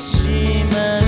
しまう